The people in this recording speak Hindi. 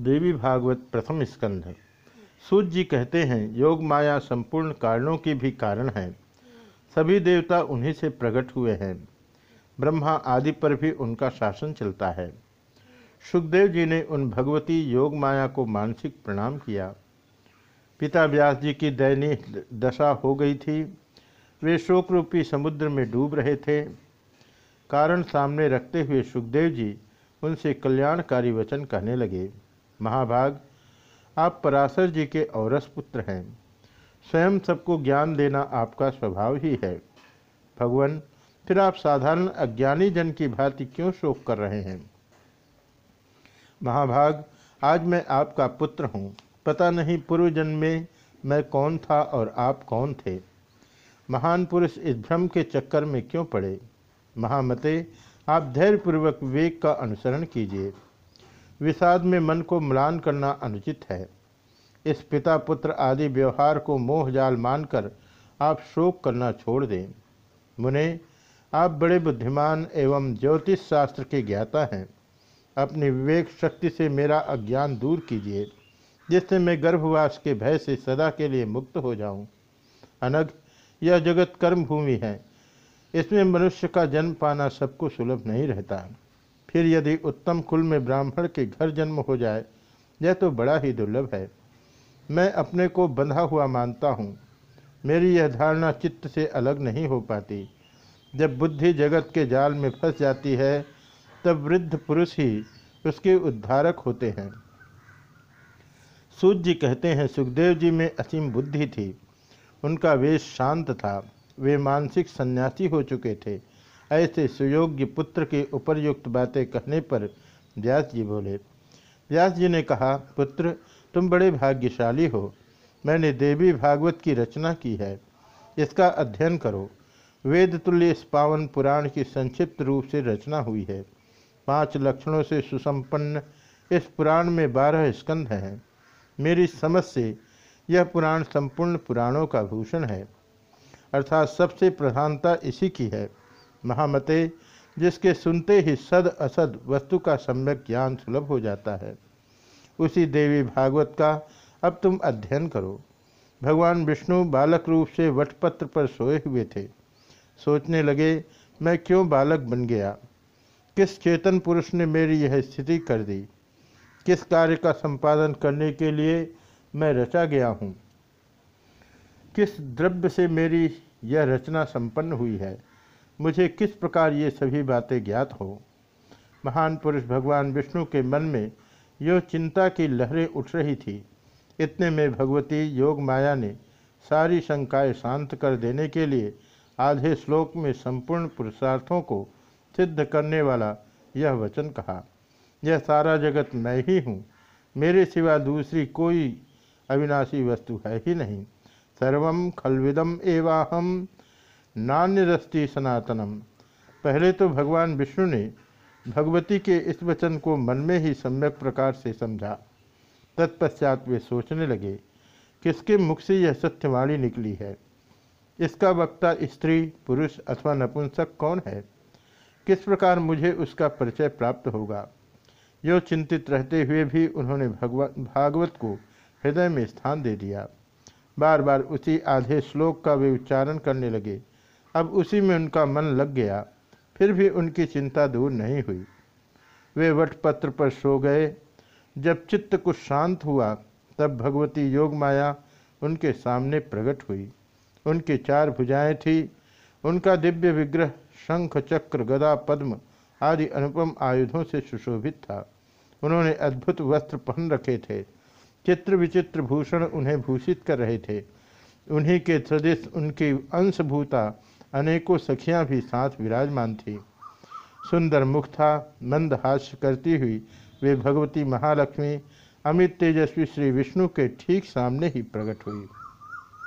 देवी भागवत प्रथम स्कंध सूर्य जी कहते हैं, योग माया संपूर्ण कारणों की भी कारण है। सभी देवता उन्हीं से प्रकट हुए हैं। ब्रह्मा आदि पर भी उनका शासन चलता है। सुखदेव जी ने उन भगवती योग माया को मानसिक प्रणाम किया। पिता व्यास जी की दयनीय दशा हो गई थी। वे शोक रूपी समुद्र में डूब रहे थे। कारण सामने रखते हुए सुखदेव जी उनसे कल्याणकारी वचन कहने लगे। महाभाग, आप पराशर जी के औरस पुत्र हैं। स्वयं सबको ज्ञान देना आपका स्वभाव ही है। भगवान, फिर आप साधारण अज्ञानी जन की भांति क्यों शोक कर रहे हैं? महाभाग, आज मैं आपका पुत्र हूँ। पता नहीं पूर्व जन्म में मैं कौन था और आप कौन थे। महान पुरुष इस भ्रम के चक्कर में क्यों पड़े? महामते, आप धैर्यपूर्वक विवेक का अनुसरण कीजिए। विषाद में मन को म्लान करना अनुचित है। इस पिता पुत्र आदि व्यवहार को मोहजाल मानकर आप शोक करना छोड़ दें। मुने, आप बड़े बुद्धिमान एवं ज्योतिष शास्त्र के ज्ञाता हैं। अपनी विवेक शक्ति से मेरा अज्ञान दूर कीजिए, जिससे मैं गर्भवास के भय से सदा के लिए मुक्त हो जाऊँ। अनग यह जगत कर्म भूमि है। इसमें मनुष्य का जन्म पाना सबको सुलभ नहीं रहता। फिर यदि उत्तम कुल में ब्राह्मण के घर जन्म हो जाए, यह तो बड़ा ही दुर्लभ है। मैं अपने को बंधा हुआ मानता हूँ। मेरी यह धारणा चित्त से अलग नहीं हो पाती। जब बुद्धि जगत के जाल में फंस जाती है, तब वृद्ध पुरुष ही उसके उद्धारक होते हैं। सूर्य जी कहते हैं, सुखदेव जी में असीम बुद्धि थी। उनका वेश शांत था। वे मानसिक सन्यासी हो चुके थे। ऐसे सुयोग्य पुत्र के उपरयुक्त बातें कहने पर व्यास जी बोले, व्यास जी ने कहा, पुत्र, तुम बड़े भाग्यशाली हो। मैंने देवी भागवत की रचना की है। इसका अध्ययन करो। वेद तुल्य इस पावन पुराण की संक्षिप्त रूप से रचना हुई है। पाँच लक्षणों से सुसंपन्न इस पुराण में बारह स्कंध हैं। मेरी समझ से यह पुराण संपूर्ण पुराणों का भूषण है। अर्थात सबसे प्रधानता इसी की है। महामते, जिसके सुनते ही सद असद वस्तु का सम्यक ज्ञान सुलभ हो जाता है। उसी देवी भागवत का अब तुम अध्ययन करो। भगवान विष्णु बालक रूप से वटपत्र पर सोए हुए थे। सोचने लगे, मैं क्यों बालक बन गया? किस चेतन पुरुष ने मेरी यह स्थिति कर दी? किस कार्य का संपादन करने के लिए मैं रचा गया हूँ? किस द्रव्य से मेरी यह रचना संपन्न हुई है? मुझे किस प्रकार ये सभी बातें ज्ञात हो? महान पुरुष भगवान विष्णु के मन में यह चिंता की लहरें उठ रही थी। इतने में भगवती योग माया ने सारी शंकाएँ शांत कर देने के लिए आधे श्लोक में संपूर्ण पुरुषार्थों को सिद्ध करने वाला यह वचन कहा, यह सारा जगत मैं ही हूँ। मेरे सिवा दूसरी कोई अविनाशी वस्तु है ही नहीं। सर्व खलविदम एवाहम। नान्यदस्ति सनातनम। पहले तो भगवान विष्णु ने भगवती के इस वचन को मन में ही सम्यक प्रकार से समझा। तत्पश्चात वे सोचने लगे, किसके मुख से यह सत्यवाणी निकली है? इसका वक्ता स्त्री, पुरुष अथवा नपुंसक कौन है? किस प्रकार मुझे उसका परिचय प्राप्त होगा? यो चिंतित रहते हुए भी उन्होंने भगवत भागवत को हृदय में स्थान दे दिया। बार बार उसी आधे श्लोक का वे उच्चारण करने लगे। अब उसी में उनका मन लग गया। फिर भी उनकी चिंता दूर नहीं हुई। वे वटपत्र पर सो गए। जब चित्त कुछ शांत हुआ, तब भगवती योग माया उनके सामने प्रकट हुई। उनकी चार भुजाएँ थी। उनका दिव्य विग्रह, शंख, चक्र, गदा, पद्म आदि अनुपम आयुधों से सुशोभित था। उन्होंने अद्भुत वस्त्र पहन रखे थे। चित्र विचित्र भूषण उन्हें भूषित कर रहे थे। उन्हीं के सदृश उनकी अंशभूता अनेकों सखियाँ भी साथ विराजमान थीं। सुंदर मुख था, मंद हास्य करती हुई वे भगवती महालक्ष्मी, अमित तेजस्वी श्री विष्णु के ठीक सामने ही प्रकट हुई।